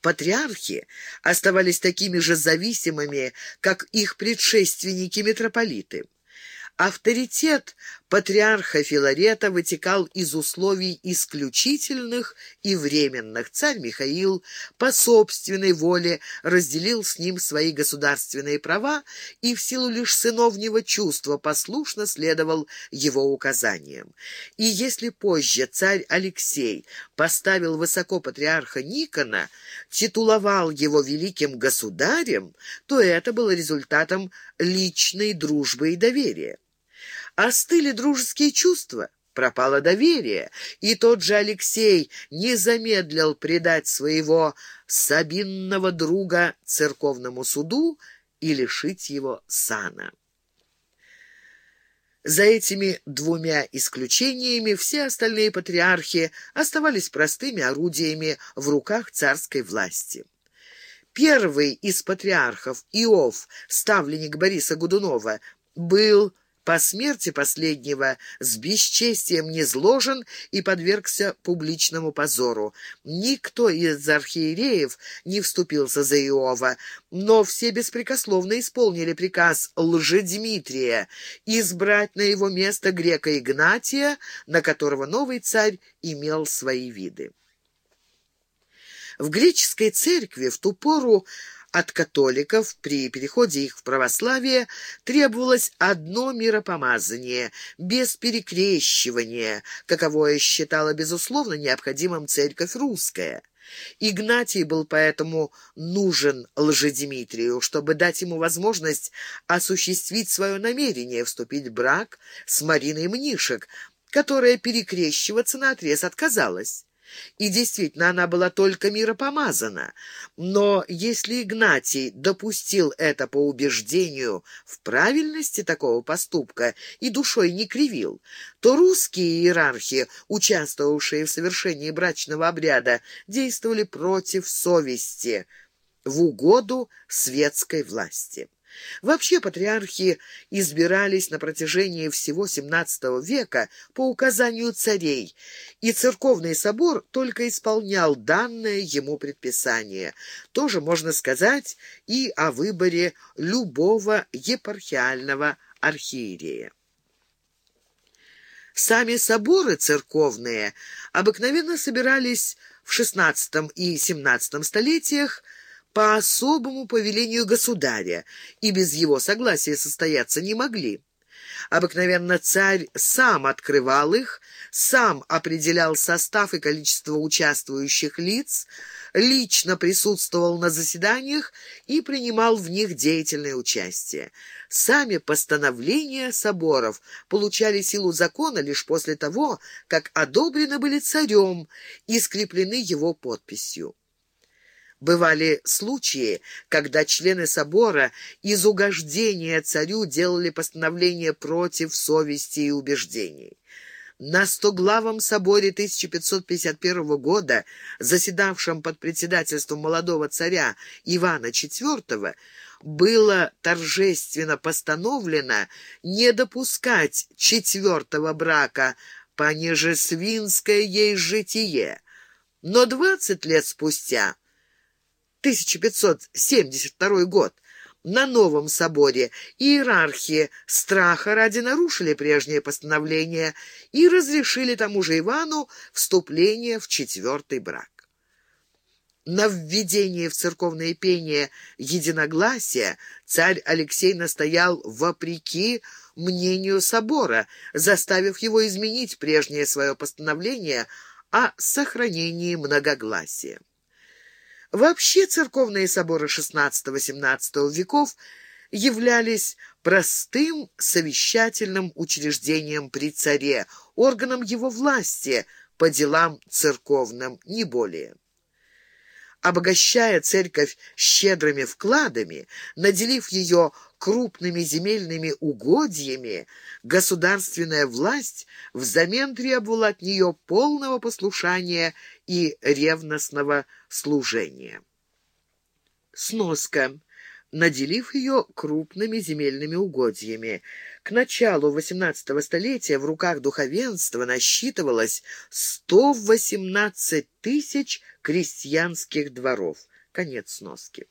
Патриархи оставались такими же зависимыми, как их предшественники-митрополиты. Авторитет патриарха Филарета вытекал из условий исключительных и временных. Царь Михаил по собственной воле разделил с ним свои государственные права и в силу лишь сыновнего чувства послушно следовал его указаниям. И если позже царь Алексей поставил высоко патриарха Никона, титуловал его великим государем, то это было результатом личной дружбы и доверия. Остыли дружеские чувства, пропало доверие, и тот же Алексей не замедлил предать своего сабинного друга церковному суду и лишить его сана. За этими двумя исключениями все остальные патриархи оставались простыми орудиями в руках царской власти. Первый из патриархов, Иов, ставленник Бориса Годунова, был по смерти последнего с бесчестием низложен и подвергся публичному позору. Никто из архиереев не вступился за Иова, но все беспрекословно исполнили приказ Лжедмитрия избрать на его место грека Игнатия, на которого новый царь имел свои виды. В греческой церкви в ту пору от католиков при переходе их в православие требовалось одно миропомазание, без перекрещивания, каковое считала, безусловно, необходимым церковь русская. Игнатий был поэтому нужен Лжедимитрию, чтобы дать ему возможность осуществить свое намерение вступить в брак с Мариной Мнишек, которая перекрещиваться наотрез отказалась. И действительно, она была только миропомазана. Но если Игнатий допустил это по убеждению в правильности такого поступка и душой не кривил, то русские иерархи, участвовавшие в совершении брачного обряда, действовали против совести в угоду светской власти. Вообще патриархи избирались на протяжении всего XVII века по указанию царей, и церковный собор только исполнял данное ему предписание. Тоже можно сказать и о выборе любого епархиального архиерея. Сами соборы церковные обыкновенно собирались в XVI и XVII столетиях по особому повелению государя, и без его согласия состояться не могли. Обыкновенно царь сам открывал их, сам определял состав и количество участвующих лиц, лично присутствовал на заседаниях и принимал в них деятельное участие. Сами постановления соборов получали силу закона лишь после того, как одобрены были царем и скреплены его подписью. Бывали случаи, когда члены собора из угождения царю делали постановления против совести и убеждений. На Стоглавом соборе 1551 года, заседавшем под председательством молодого царя Ивана IV, было торжественно постановлено не допускать четвертого брака, понеже свинское ей житие. Но двадцать лет спустя 1572 год, на Новом соборе иерархи страха ради нарушили прежнее постановление и разрешили тому же Ивану вступление в четвертый брак. На введение в церковное пение единогласия царь Алексей настоял вопреки мнению собора, заставив его изменить прежнее свое постановление о сохранении многогласия. Вообще церковные соборы XVI-XVII веков являлись простым совещательным учреждением при царе, органом его власти по делам церковным, не более обогащая церковь щедрыми вкладами, наделив ее крупными земельными угодьями, государственная власть взамен требовала от нее полного послушания и ревностного служения. Сноска. Наделив ее крупными земельными угодьями. К началу XVIII столетия в руках духовенства насчитывалось 118 тысяч крестьянских дворов. Конец сноски.